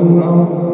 الأرض.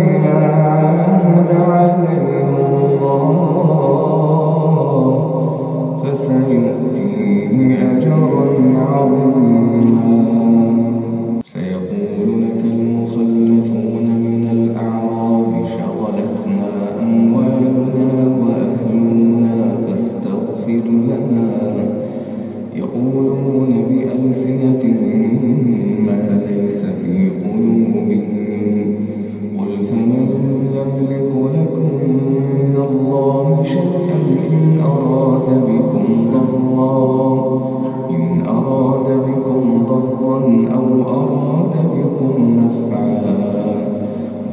بما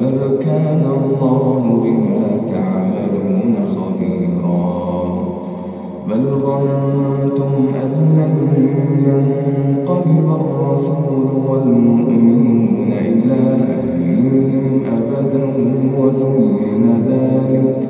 بل كان الله بما تعملون خبيرا. بل ظننتم أن لن ينقلب الرسول والمؤمنون إلى أهلهم أبدا وزين ذلك.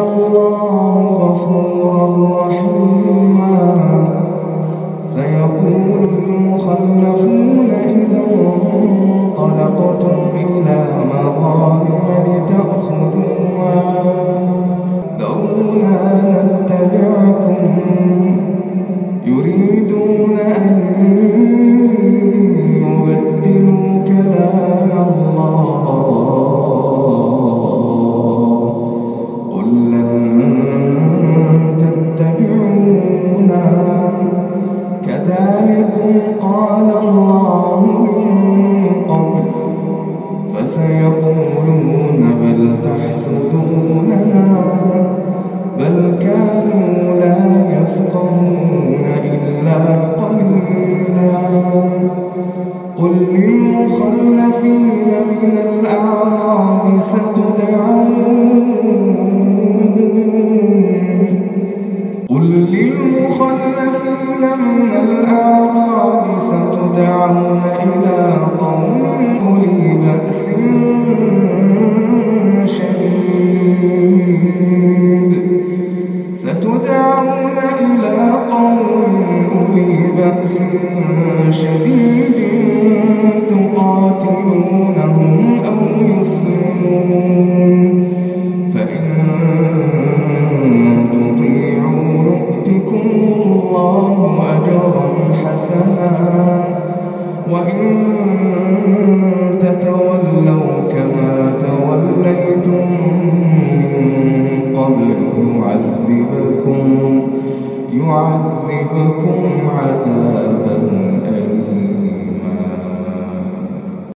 والله غفور رحيم. يعذبكم عذابا